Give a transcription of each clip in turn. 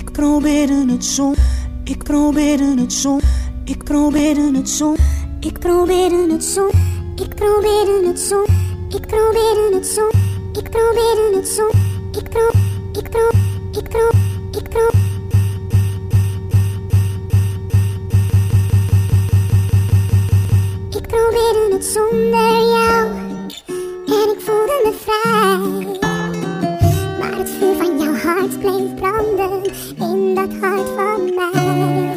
Ik probeerde het zo, ik probeerde het zo, ik probeerde het zo, ik probeerde het zo, ik probeerde het zo, ik probeerde het zo, ik probeerde het zo, ik pro, ik pro, ik pro, ik pro. Ik probeerde het zonder hart bleef branden in dat hart van mij.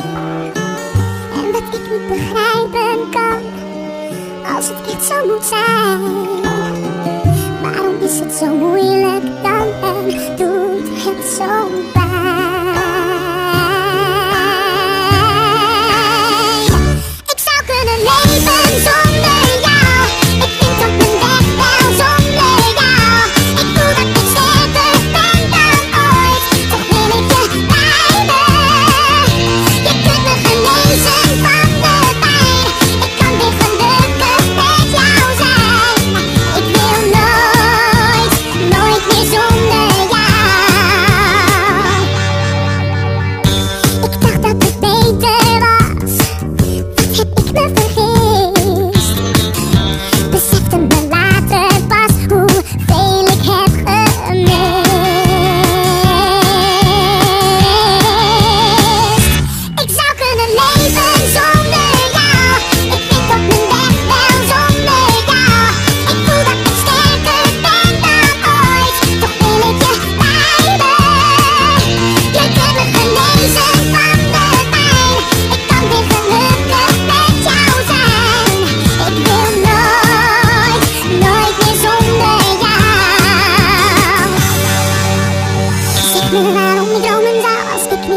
En wat ik niet begrijpen kan, als het echt zo moet zijn.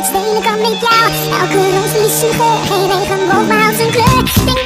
steenen kan met jou. Elke roos is zuiger, geen regenboog maar houdt zijn kleur.